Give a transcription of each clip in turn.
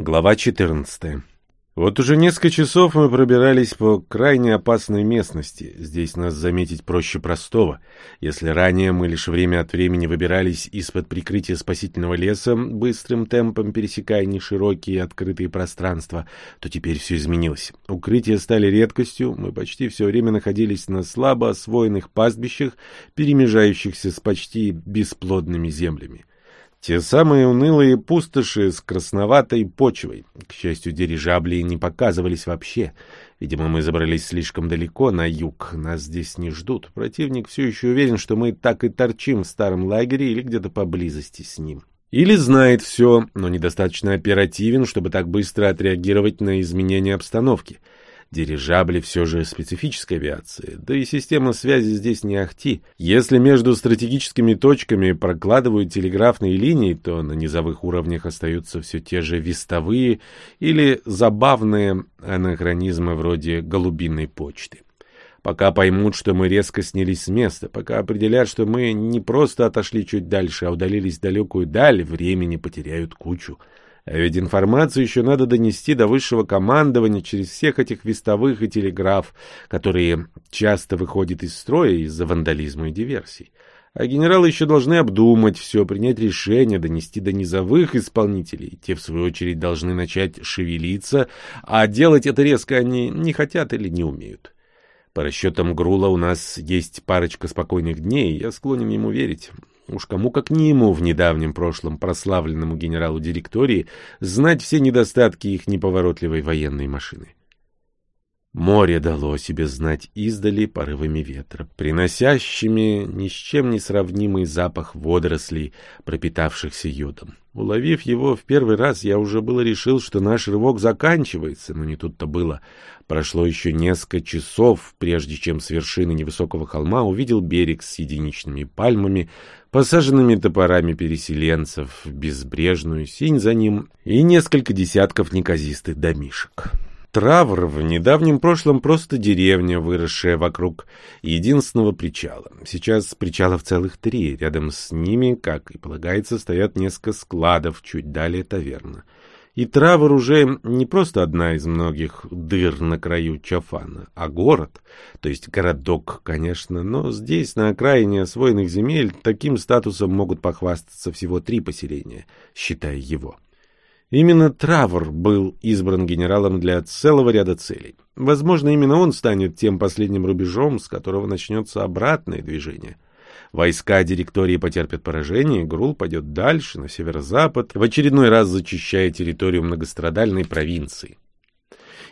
Глава 14. Вот уже несколько часов мы пробирались по крайне опасной местности. Здесь нас заметить проще простого. Если ранее мы лишь время от времени выбирались из-под прикрытия спасительного леса, быстрым темпом пересекая неширокие открытые пространства, то теперь все изменилось. Укрытия стали редкостью, мы почти все время находились на слабо освоенных пастбищах, перемежающихся с почти бесплодными землями. Те самые унылые пустоши с красноватой почвой. К счастью, дирижабли не показывались вообще. Видимо, мы забрались слишком далеко на юг. Нас здесь не ждут. Противник все еще уверен, что мы так и торчим в старом лагере или где-то поблизости с ним. Или знает все, но недостаточно оперативен, чтобы так быстро отреагировать на изменения обстановки. Дирижабли все же специфическая авиация, да и система связи здесь не ахти. Если между стратегическими точками прокладывают телеграфные линии, то на низовых уровнях остаются все те же вестовые или забавные анахронизмы вроде голубиной почты. Пока поймут, что мы резко снялись с места, пока определят, что мы не просто отошли чуть дальше, а удалились в далекую даль, времени потеряют кучу. А ведь информацию еще надо донести до высшего командования через всех этих вестовых и телеграф, которые часто выходят из строя из-за вандализма и диверсий. А генералы еще должны обдумать все, принять решение, донести до низовых исполнителей. Те, в свою очередь, должны начать шевелиться, а делать это резко они не хотят или не умеют. По расчетам Грула у нас есть парочка спокойных дней, я склонен ему верить. Уж кому как не ему в недавнем прошлом прославленному генералу директории знать все недостатки их неповоротливой военной машины. Море дало себе знать издали порывами ветра, приносящими ни с чем не сравнимый запах водорослей, пропитавшихся йодом. Уловив его в первый раз, я уже было решил, что наш рывок заканчивается, но не тут-то было. Прошло еще несколько часов, прежде чем с вершины невысокого холма увидел берег с единичными пальмами, посаженными топорами переселенцев, безбрежную синь за ним и несколько десятков неказистых домишек. Травр в недавнем прошлом просто деревня, выросшая вокруг единственного причала. Сейчас причалов целых три. Рядом с ними, как и полагается, стоят несколько складов, чуть далее таверна. И Травр уже не просто одна из многих дыр на краю Чафана, а город, то есть городок, конечно, но здесь, на окраине освоенных земель, таким статусом могут похвастаться всего три поселения, считая его. Именно Травр был избран генералом для целого ряда целей. Возможно, именно он станет тем последним рубежом, с которого начнется обратное движение. Войска директории потерпят поражение, Грул пойдет дальше, на северо-запад, в очередной раз зачищая территорию многострадальной провинции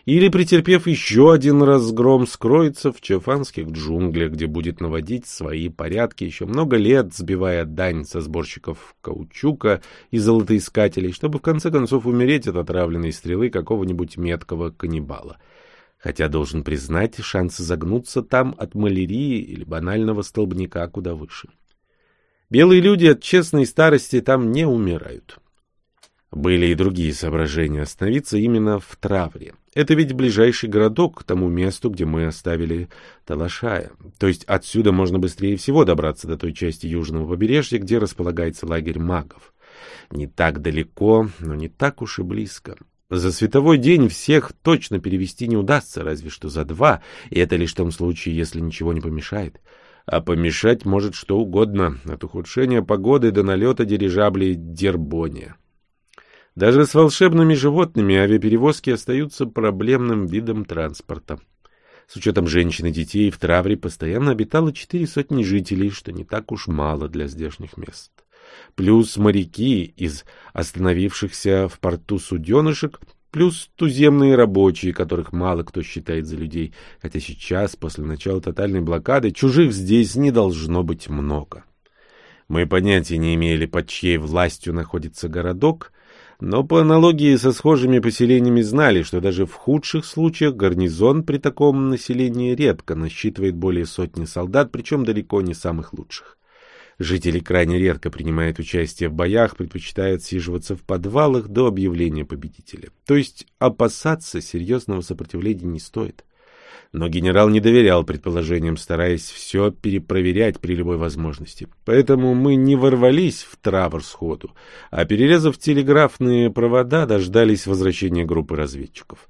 или, претерпев еще один разгром, скроется в чафанских джунглях, где будет наводить свои порядки еще много лет, сбивая дань со сборщиков каучука и золотоискателей, чтобы в конце концов умереть от отравленной стрелы какого-нибудь меткого каннибала. Хотя, должен признать, шансы загнуться там от малярии или банального столбняка куда выше. Белые люди от честной старости там не умирают. Были и другие соображения остановиться именно в Травре. Это ведь ближайший городок к тому месту, где мы оставили Талашая. То есть отсюда можно быстрее всего добраться до той части южного побережья, где располагается лагерь магов. Не так далеко, но не так уж и близко. За световой день всех точно перевести не удастся, разве что за два, и это лишь в том случае, если ничего не помешает. А помешать может что угодно, от ухудшения погоды до налета дирижаблей Дербония. Даже с волшебными животными авиаперевозки остаются проблемным видом транспорта. С учетом женщин и детей в Травре постоянно обитало четыре сотни жителей, что не так уж мало для здешних мест. Плюс моряки из остановившихся в порту суденышек, плюс туземные рабочие, которых мало кто считает за людей, хотя сейчас, после начала тотальной блокады, чужих здесь не должно быть много. Мы понятия не имели, под чьей властью находится городок, но по аналогии со схожими поселениями знали, что даже в худших случаях гарнизон при таком населении редко насчитывает более сотни солдат, причем далеко не самых лучших. Жители крайне редко принимают участие в боях, предпочитают сиживаться в подвалах до объявления победителя. То есть опасаться серьезного сопротивления не стоит. Но генерал не доверял предположениям, стараясь все перепроверять при любой возможности. Поэтому мы не ворвались в Травор сходу, а, перерезав телеграфные провода, дождались возвращения группы разведчиков.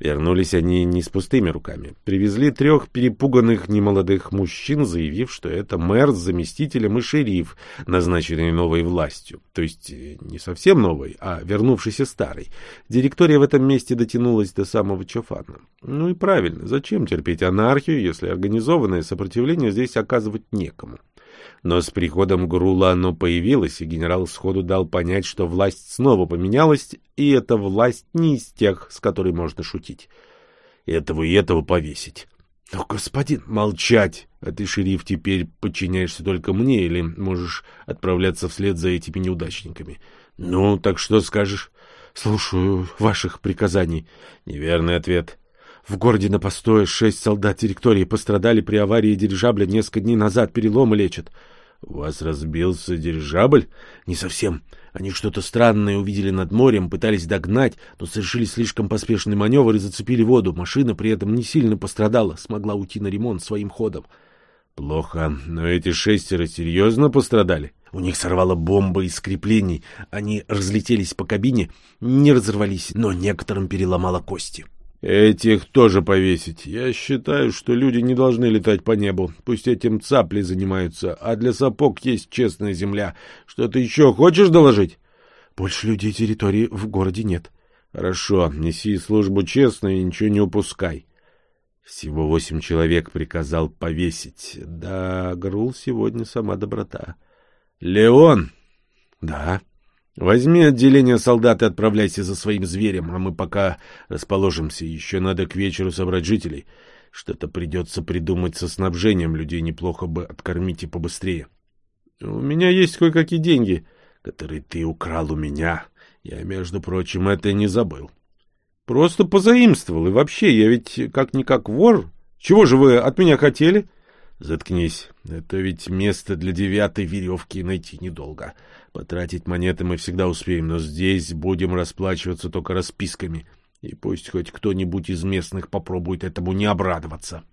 Вернулись они не с пустыми руками. Привезли трех перепуганных немолодых мужчин, заявив, что это мэр с заместителем и шериф, назначенные новой властью. То есть э, не совсем новой, а вернувшейся старой. Директория в этом месте дотянулась до самого Чофана. Ну и правильно, зачем терпеть анархию, если организованное сопротивление здесь оказывать некому? Но с приходом Грула оно появилось, и генерал сходу дал понять, что власть снова поменялась, и эта власть не из тех, с которой можно шутить. Этого и этого повесить. Но, господин, молчать! А ты, шериф, теперь подчиняешься только мне или можешь отправляться вслед за этими неудачниками? Ну, так что скажешь? Слушаю ваших приказаний. Неверный ответ. В городе на постое шесть солдат директории пострадали при аварии дирижабля несколько дней назад, переломы лечат. — У вас разбился дирижабль? — Не совсем. Они что-то странное увидели над морем, пытались догнать, но совершили слишком поспешный маневр и зацепили воду. Машина при этом не сильно пострадала, смогла уйти на ремонт своим ходом. — Плохо, но эти шестеро серьезно пострадали? У них сорвала бомба из креплений. Они разлетелись по кабине, не разорвались, но некоторым переломало кости. — Этих тоже повесить. Я считаю, что люди не должны летать по небу. Пусть этим цапли занимаются, а для сапог есть честная земля. Что ты еще хочешь доложить? Больше людей территории в городе нет. Хорошо, неси службу честно и ничего не упускай. Всего восемь человек приказал повесить. Да, Грул сегодня сама доброта. Леон! Да. Возьми отделение солдат и отправляйся за своим зверем, а мы пока расположимся. Еще надо к вечеру собрать жителей. Что-то придется придумать со снабжением. Людей неплохо бы откормить и побыстрее. У меня есть кое-какие деньги, которые ты украл у меня. Я, между прочим, это не забыл. Просто позаимствовал. И вообще, я ведь как-никак вор. Чего же вы от меня хотели? Заткнись. Это ведь место для девятой веревки найти недолго. — Потратить монеты мы всегда успеем, но здесь будем расплачиваться только расписками. И пусть хоть кто-нибудь из местных попробует этому не обрадоваться.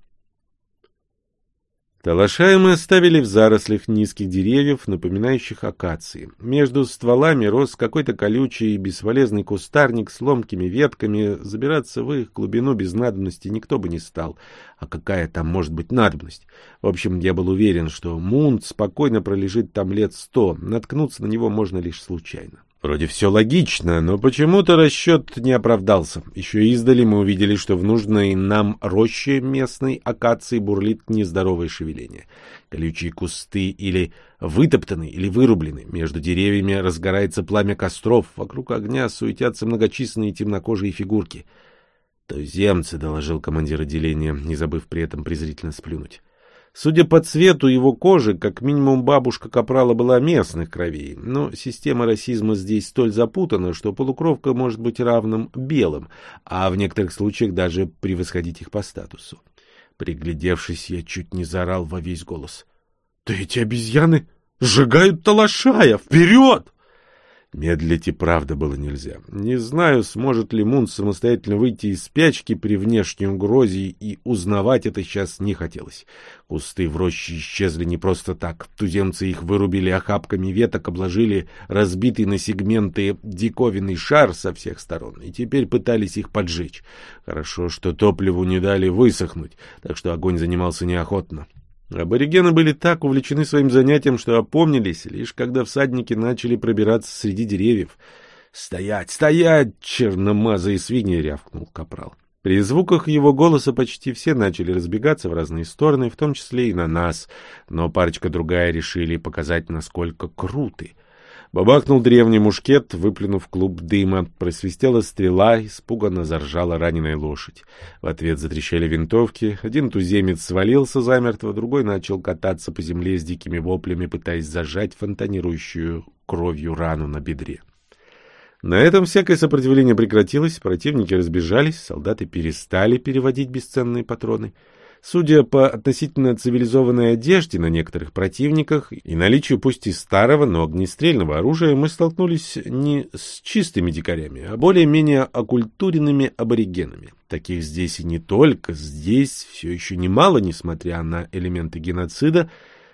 Талашая мы оставили в зарослях низких деревьев, напоминающих акации. Между стволами рос какой-то колючий и бесполезный кустарник с ломкими ветками. Забираться в их глубину без надобности никто бы не стал. А какая там может быть надобность? В общем, я был уверен, что Мунт спокойно пролежит там лет сто. Наткнуться на него можно лишь случайно. Вроде все логично, но почему-то расчет не оправдался. Еще издали мы увидели, что в нужной нам роще местной акации бурлит нездоровое шевеление. Колючие кусты или вытоптаны, или вырублены. Между деревьями разгорается пламя костров. Вокруг огня суетятся многочисленные темнокожие фигурки. «Туземцы», — доложил командир отделения, не забыв при этом презрительно сплюнуть. Судя по цвету его кожи, как минимум бабушка Капрала была местных кровей, но система расизма здесь столь запутана, что полукровка может быть равным белым, а в некоторых случаях даже превосходить их по статусу. Приглядевшись, я чуть не заорал во весь голос. — Да эти обезьяны сжигают талашая! Вперед! Медлить и правда было нельзя. Не знаю, сможет ли Мун самостоятельно выйти из спячки при внешней угрозе, и узнавать это сейчас не хотелось. Кусты в роще исчезли не просто так. Туземцы их вырубили охапками веток, обложили разбитый на сегменты диковинный шар со всех сторон, и теперь пытались их поджечь. Хорошо, что топливу не дали высохнуть, так что огонь занимался неохотно. Аборигены были так увлечены своим занятием, что опомнились, лишь когда всадники начали пробираться среди деревьев. «Стоять! Стоять!» — черномазые свиньи рявкнул капрал. При звуках его голоса почти все начали разбегаться в разные стороны, в том числе и на нас, но парочка другая решили показать, насколько круты — Бабахнул древний мушкет, выплюнув клуб дыма. Просвистела стрела, испуганно заржала раненая лошадь. В ответ затрещали винтовки. Один туземец свалился замертво, другой начал кататься по земле с дикими воплями, пытаясь зажать фонтанирующую кровью рану на бедре. На этом всякое сопротивление прекратилось, противники разбежались, солдаты перестали переводить бесценные патроны. Судя по относительно цивилизованной одежде на некоторых противниках и наличию пусть и старого, но огнестрельного оружия, мы столкнулись не с чистыми дикарями, а более-менее окультуренными аборигенами. Таких здесь и не только, здесь все еще немало, несмотря на элементы геноцида,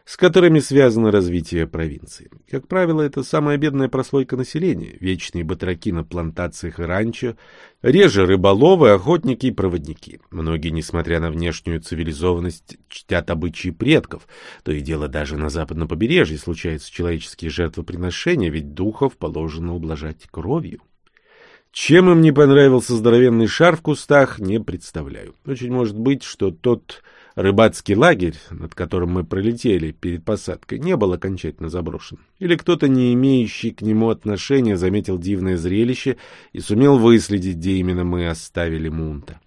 с которыми связано развитие провинции. Как правило, это самая бедная прослойка населения, вечные батраки на плантациях и ранчо, реже рыболовы, охотники и проводники. Многие, несмотря на внешнюю цивилизованность, чтят обычаи предков. То и дело даже на западном побережье случаются человеческие жертвоприношения, ведь духов положено ублажать кровью. Чем им не понравился здоровенный шар в кустах, не представляю. Очень может быть, что тот рыбацкий лагерь, над которым мы пролетели перед посадкой, не был окончательно заброшен. Или кто-то, не имеющий к нему отношения, заметил дивное зрелище и сумел выследить, где именно мы оставили Мунта.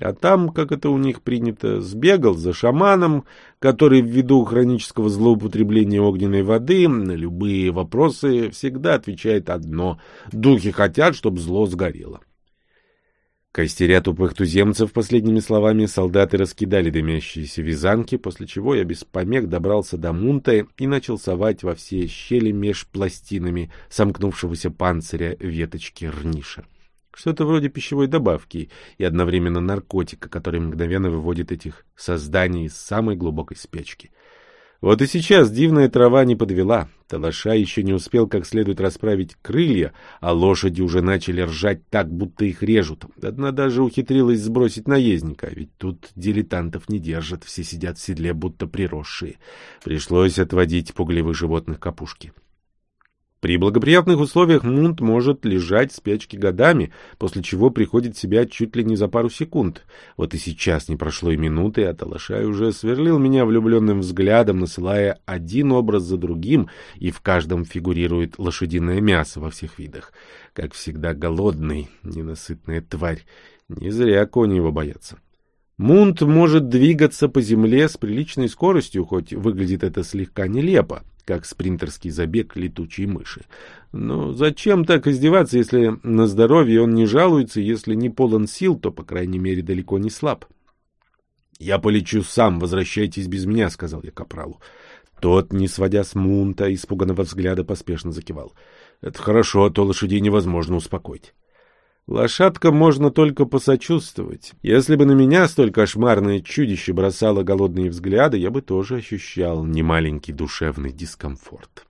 А там, как это у них принято, сбегал за шаманом, который ввиду хронического злоупотребления огненной воды на любые вопросы всегда отвечает одно — духи хотят, чтобы зло сгорело. Костеря тупых туземцев последними словами, солдаты раскидали дымящиеся вязанки, после чего я без помех добрался до мунта и начал совать во все щели меж пластинами сомкнувшегося панциря веточки рниша. Что-то вроде пищевой добавки и одновременно наркотика, который мгновенно выводит этих созданий из самой глубокой спячки. Вот и сейчас дивная трава не подвела. Талаша еще не успел как следует расправить крылья, а лошади уже начали ржать так, будто их режут. Одна даже ухитрилась сбросить наездника, ведь тут дилетантов не держат, все сидят в седле, будто приросшие. Пришлось отводить пугливых животных к. При благоприятных условиях Мунт может лежать в спячке годами, после чего приходит в себя чуть ли не за пару секунд. Вот и сейчас не прошло и минуты, а Талашай уже сверлил меня влюбленным взглядом, насылая один образ за другим, и в каждом фигурирует лошадиное мясо во всех видах. Как всегда голодный, ненасытная тварь. Не зря кони его боятся. Мунт может двигаться по земле с приличной скоростью, хоть выглядит это слегка нелепо как спринтерский забег летучей мыши. Но зачем так издеваться, если на здоровье он не жалуется, если не полон сил, то, по крайней мере, далеко не слаб? — Я полечу сам, возвращайтесь без меня, — сказал я капралу. Тот, не сводя с мунта, испуганного взгляда, поспешно закивал. — Это хорошо, а то лошадей невозможно успокоить. Лошадка можно только посочувствовать. Если бы на меня столь кошмарное чудище бросало голодные взгляды, я бы тоже ощущал немаленький душевный дискомфорт.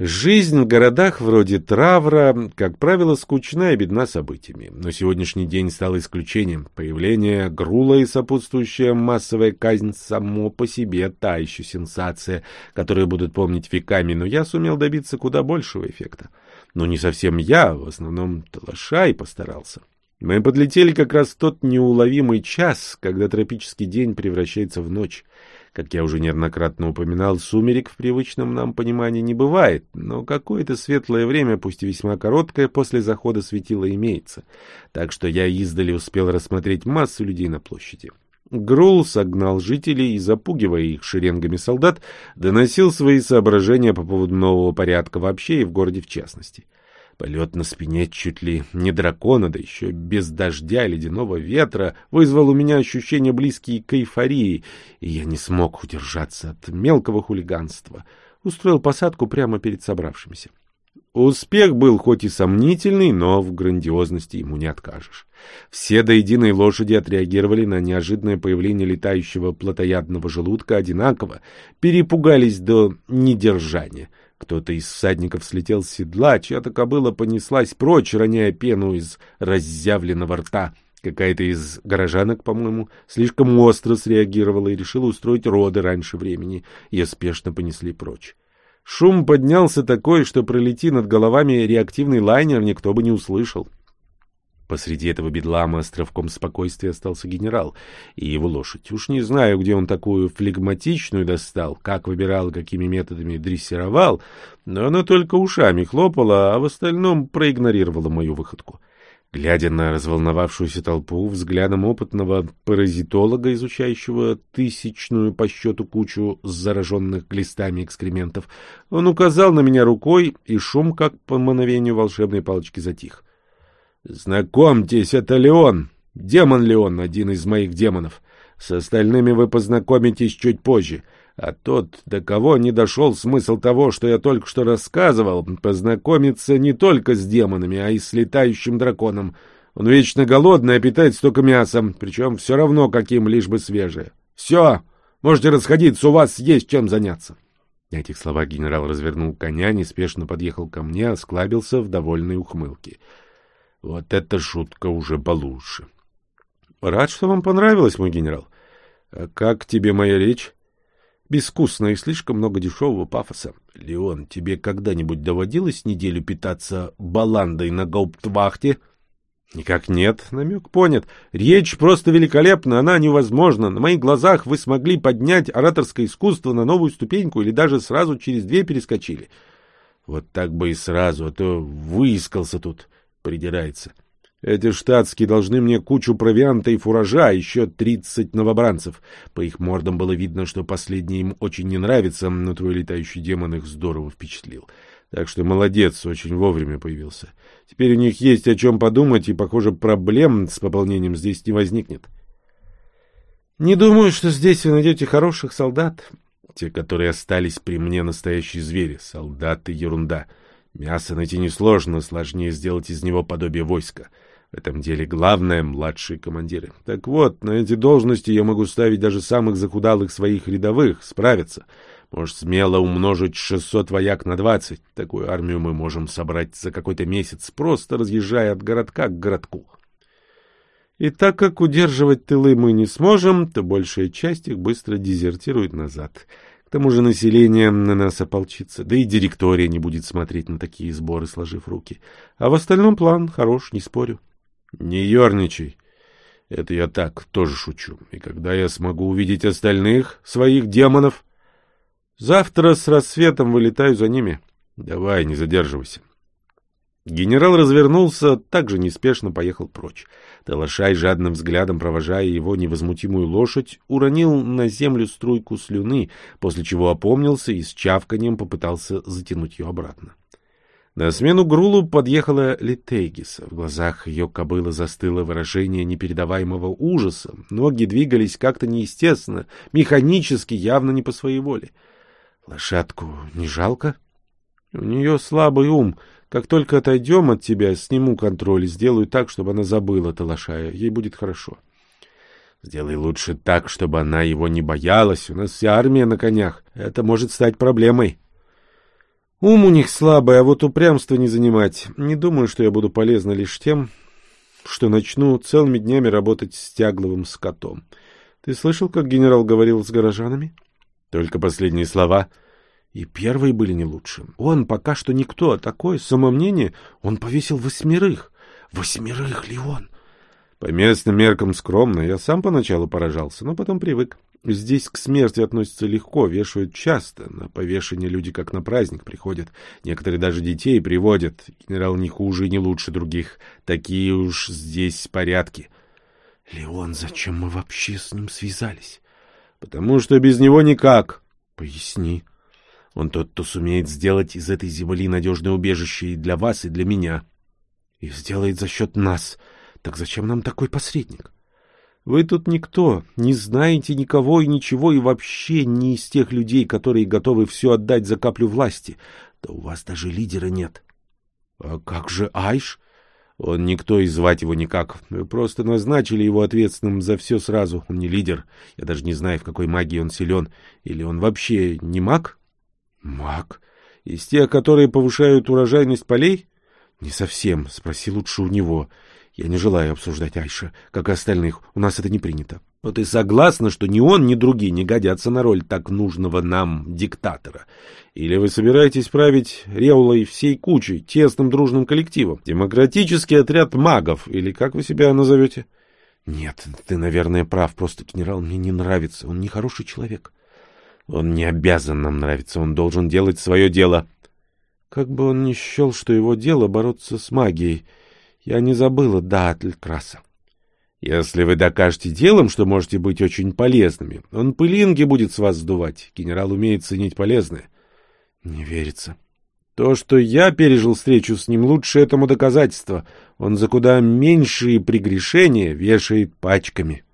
Жизнь в городах вроде Травра, как правило, скучна и бедна событиями. Но сегодняшний день стал исключением. Появление Грула и сопутствующая массовая казнь само по себе та еще сенсация, которую будут помнить веками, но я сумел добиться куда большего эффекта. Но не совсем я, в основном Талашай постарался. Мы подлетели как раз в тот неуловимый час, когда тропический день превращается в ночь. Как я уже неоднократно упоминал, сумерек в привычном нам понимании не бывает, но какое-то светлое время, пусть и весьма короткое, после захода светила имеется. Так что я издали успел рассмотреть массу людей на площади. Грул согнал жителей и, запугивая их шеренгами солдат, доносил свои соображения по поводу нового порядка вообще и в городе в частности. Полет на спине чуть ли не дракона, да еще без дождя ледяного ветра, вызвал у меня ощущения близкие к эйфории, и я не смог удержаться от мелкого хулиганства. Устроил посадку прямо перед собравшимися. Успех был хоть и сомнительный, но в грандиозности ему не откажешь. Все до единой лошади отреагировали на неожиданное появление летающего плотоядного желудка одинаково, перепугались до недержания. Кто-то из всадников слетел с седла, чья-то кобыла понеслась прочь, роняя пену из разъявленного рта. Какая-то из горожанок, по-моему, слишком остро среагировала и решила устроить роды раньше времени. Ее спешно понесли прочь. Шум поднялся такой, что пролети над головами реактивный лайнер никто бы не услышал. Посреди этого бедлама островком спокойствия остался генерал и его лошадь. Уж не знаю, где он такую флегматичную достал, как выбирал, какими методами дрессировал, но она только ушами хлопала, а в остальном проигнорировала мою выходку. Глядя на разволновавшуюся толпу, взглядом опытного паразитолога, изучающего тысячную по счету кучу зараженных глистами экскрементов, он указал на меня рукой, и шум, как по мановению волшебной палочки, затих. — Знакомьтесь, это Леон. Демон Леон, один из моих демонов. С остальными вы познакомитесь чуть позже. А тот, до кого не дошел смысл того, что я только что рассказывал, познакомиться не только с демонами, а и с летающим драконом. Он вечно голодный, а питается только мясом, причем все равно каким, лишь бы свежее. Все, можете расходиться, у вас есть чем заняться. На этих словах генерал развернул коня, неспешно подъехал ко мне, осклабился в довольной ухмылке. Вот эта шутка уже получше. Рад, что вам понравилось, мой генерал. А как тебе моя речь? Безвкусно и слишком много дешевого пафоса. Леон, тебе когда-нибудь доводилось неделю питаться баландой на гауптвахте? — Никак нет, намек понят. Речь просто великолепна, она невозможна. На моих глазах вы смогли поднять ораторское искусство на новую ступеньку или даже сразу через две перескочили. Вот так бы и сразу, а то выискался тут, придирается. Эти штатские должны мне кучу провианта и фуража, а еще тридцать новобранцев. По их мордам было видно, что последний им очень не нравится, но твой летающий демон их здорово впечатлил. Так что молодец, очень вовремя появился. Теперь у них есть о чем подумать, и, похоже, проблем с пополнением здесь не возникнет. Не думаю, что здесь вы найдете хороших солдат. Те, которые остались при мне, настоящие звери. Солдаты — ерунда. Мясо найти несложно, сложнее сделать из него подобие войска. В этом деле главное — младшие командиры. Так вот, на эти должности я могу ставить даже самых захудалых своих рядовых, справиться. Можешь смело умножить 600 вояк на 20. Такую армию мы можем собрать за какой-то месяц, просто разъезжая от городка к городку. И так как удерживать тылы мы не сможем, то большая часть их быстро дезертирует назад. К тому же население на нас ополчится, да и директория не будет смотреть на такие сборы, сложив руки. А в остальном план хорош, не спорю. Не ерничай. Это я так, тоже шучу. И когда я смогу увидеть остальных, своих демонов... Завтра с рассветом вылетаю за ними. Давай, не задерживайся. Генерал развернулся, также неспешно поехал прочь. Талашай, жадным взглядом провожая его невозмутимую лошадь, уронил на землю струйку слюны, после чего опомнился и с чавканием попытался затянуть ее обратно. На смену Грулу подъехала Литейгиса. В глазах ее кобылы застыло выражение непередаваемого ужаса. Ноги двигались как-то неестественно, механически, явно не по своей воле. — Лошадку не жалко? У нее слабый ум. Как только отойдем от тебя, сниму контроль и сделаю так, чтобы она забыла Талашая. Ей будет хорошо. Сделай лучше так, чтобы она его не боялась. У нас вся армия на конях. Это может стать проблемой. Ум у них слабый, а вот упрямство не занимать. Не думаю, что я буду полезна лишь тем, что начну целыми днями работать с тягловым скотом. Ты слышал, как генерал говорил с горожанами? Только последние слова. И первые были не лучше. Он пока что никто, а такое самомнение он повесил восьмерых. Восьмерых ли он? По местным меркам скромно. Я сам поначалу поражался, но потом привык. Здесь к смерти относятся легко, вешают часто. На повешение люди как на праздник приходят. Некоторые даже детей приводят. Генерал не хуже и не лучше других. Такие уж здесь порядки. Леон, зачем мы вообще с ним связались? Потому что без него никак. Поясни. Он тот, кто сумеет сделать из этой земли надежное убежище и для вас, и для меня. И сделает за счет нас. Так зачем нам такой посредник? Вы тут никто, не знаете никого и ничего, и вообще не из тех людей, которые готовы все отдать за каплю власти. Да у вас даже лидера нет. А как же Айш? Он никто и звать его никак. Вы просто назначили его ответственным за все сразу. Он не лидер. Я даже не знаю, в какой магии он силен. Или он вообще не маг? Маг? Из тех, которые повышают урожайность полей? Не совсем. Спроси лучше у него. Я не желаю обсуждать Айша, как и остальных. У нас это не принято. Но ты согласна, что ни он, ни другие не годятся на роль так нужного нам диктатора? Или вы собираетесь править Реулой всей кучей, тесным дружным коллективом? Демократический отряд магов, или как вы себя назовете? Нет, ты, наверное, прав, просто генерал мне не нравится, он нехороший человек. Он не обязан нам нравиться, он должен делать свое дело. Как бы он ни счел, что его дело бороться с магией, я не забыла да Краса. Если вы докажете делом, что можете быть очень полезными, он пылинги будет с вас сдувать. Генерал умеет ценить полезное. Не верится. То, что я пережил встречу с ним, лучше этому доказательство. Он за куда меньшие прегрешения вешает пачками.